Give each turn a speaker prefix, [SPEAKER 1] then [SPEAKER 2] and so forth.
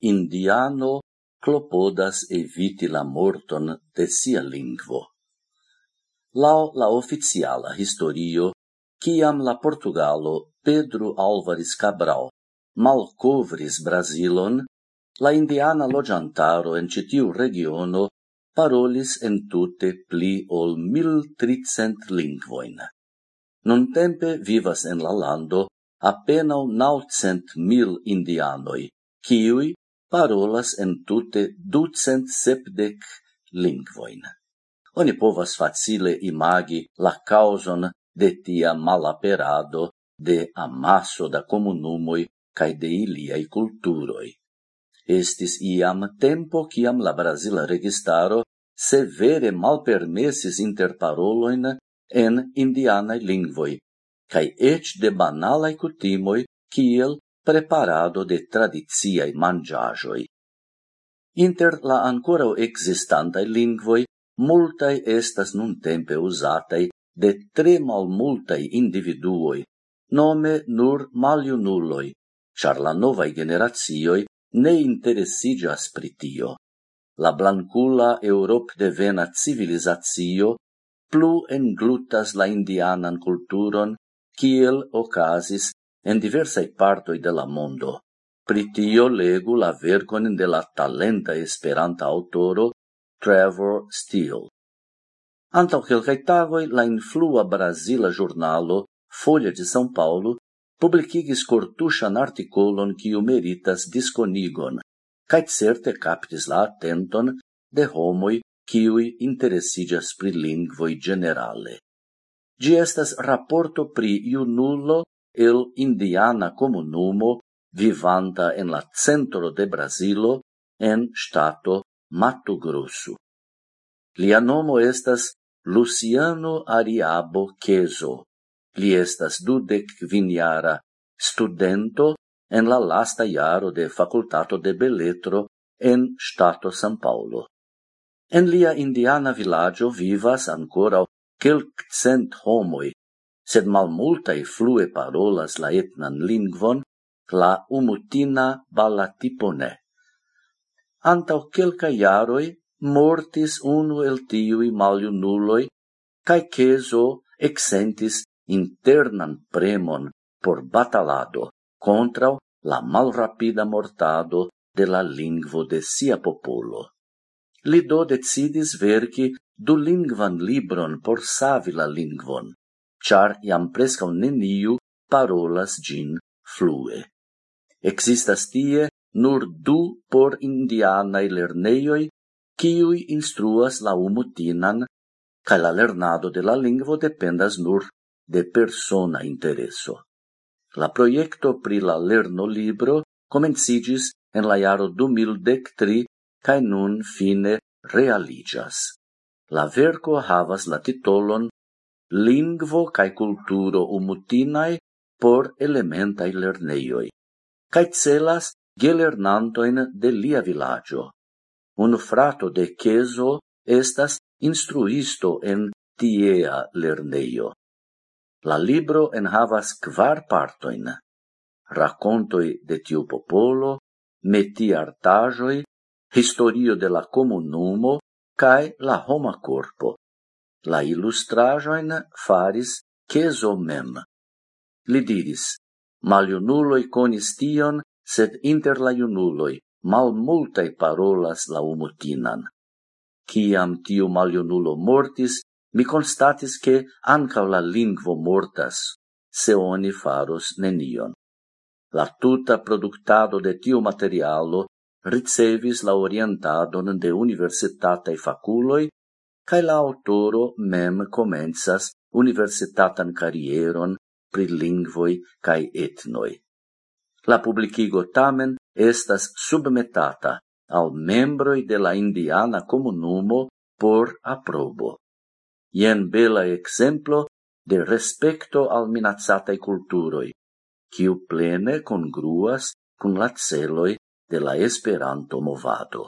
[SPEAKER 1] indiano clopodas eviti la morton de sia lingvo. Lao la oficiala historio, ciam la Portugalo Pedro Álvares Cabral malcovris Brasilon, la indiana lojantaro en citiu regiono parolis en tute pli ol mil tricent lingvoin. Non tempe vivas en la lando apenao naucent mil indianoi, ciui parolas en tute ducent sepdec lingvoin. Oni povas facile imagi la causon de tia malaperado de amasso da comunumoi cae de iliai culturoi. Estis iam tempo ciam la Brasila registaro severe malpermesis interparoloin en indianae lingvoi, cae ec de banalae cutimoi, kiel preparado de tradiziai mangiagioi. Inter la ancora existantai lingvoi, multai estas nun tempe usatai de tre malmultai individuoi, nome nur maliunulloi, char la novae generazioi ne interessigas pritio. La blancula Europ de vena civilizatio plu englutas la indianan culturon, kiel ocasis en diversai partoi de la mondo. Pritio legu la vergon de la talenta esperanta autoro Trevor Steele. Antau quelcae tagoi, la influa Brasila giornalo Folha de São Paulo publicigis cortuŝan articolon quiu meritas disconigon, kaj certe kaptis la attenton de homoi quiui interesiĝas pri lingvoi generale. Ĝi estas raporto pri junulo el indiana comunumo vivanta en la centro de Brasilo en stato Mato Grosso. Lia nomo estas Luciano Ariabo Queso. Li estas dudec viniara studento en la lasta iaro de facultato de beletro en stato San Paulo. En lia indiana villaggio vivas ancora quelc cent homoi, sed malmultaj flue parolas la etnan lingvon, la umutina balatipone. Antau quelca iaroi mortis unu el tiui maliunuloi, cae queso exentis internan premon por batalado contra la malrapida mortado de la lingvo de sia popolo. Li do decidis verci du lingvan libron por savi la lingvon, char iam prescau neniu parolas gin flue. Existas tie nur du por indianae lerneioi, kiui instruas la umutinan, ca la lernado de la lingvo dependas nur de persona intereso. La proiecto pri la lerno libro comencigis en la jaro 2013 cae nun fine realigas. La verco havas la titolon lingvo cae culturo umutinae por elementaj lerneioi, cae celas gelernantoin de lia villaggio. Un frato de queso estas instruisto en tiea lerneio. La libro en havas kvar partoin. Racontoi de tiu popolo, meti artajoi, historio de la comunumo, cae la homa corpo. La illustrajoin faris queso mem. Li diris, maliunuloi conis tion, sed inter la iunuloi mal multae parolas la umutinan. Ciam tiu maliunulo mortis, mi constatis che anca la lingvo mortas, se oni faros nenion. La tuta productado de tiu materialo ricevis la orientadon de universitatei faculoi cae la autoro mem comenzas universitatan carieron pri lingvoi cae etnoi. La publicigo tamen estas submetata al membroi de la indiana comunumo por aprobo. Ien bela exemplo de respecto al minazzatei culturoi, quiu plene congruas cun la celoi de la Esperanto movado.